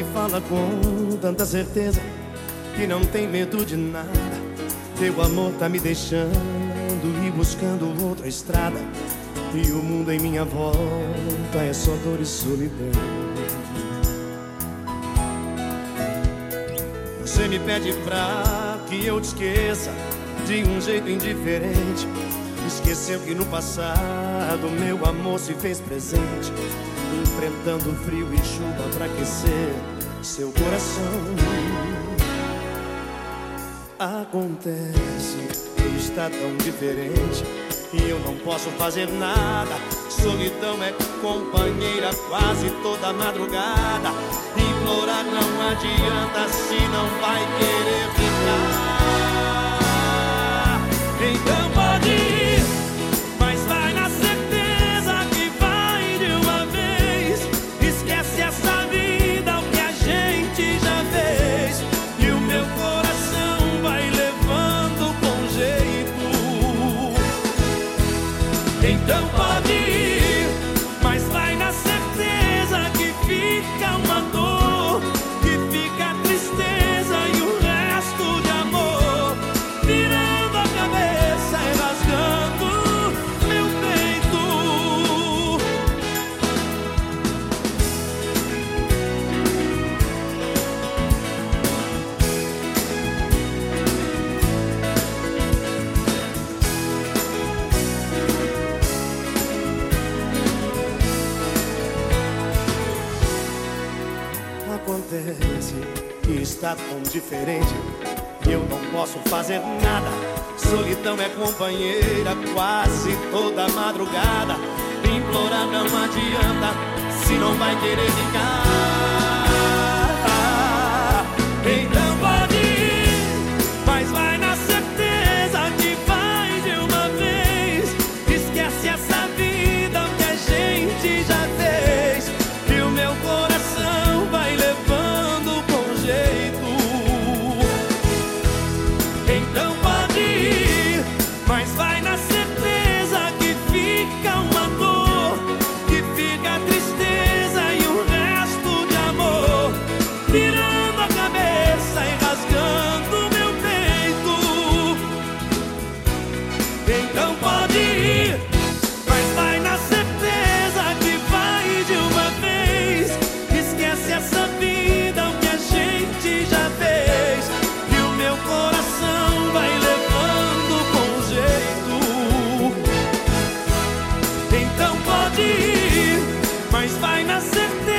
Me fala com tanta certeza que não tem medo de nada. Teu amor tá me deixando ir buscando outra estrada. E o mundo em minha volta é só dor e solidão. Você me pede pra que eu te esqueça de um jeito indiferente. Esqueceu que no passado meu amor se fez presente, enfrentando frio e chuva pra aquecer seu coração. Acontece está tão diferente e eu não posso fazer nada. Solidão é companheira quase toda madrugada. Implorar não adianta se não vai querer ficar. Então que está tão diferente eu não posso fazer nada. Solidão é companheira quase toda madrugada. Implorar não adianta se não vai querer ficar. coração vai levando com jeito. Então pode ir, mas vai na certeza.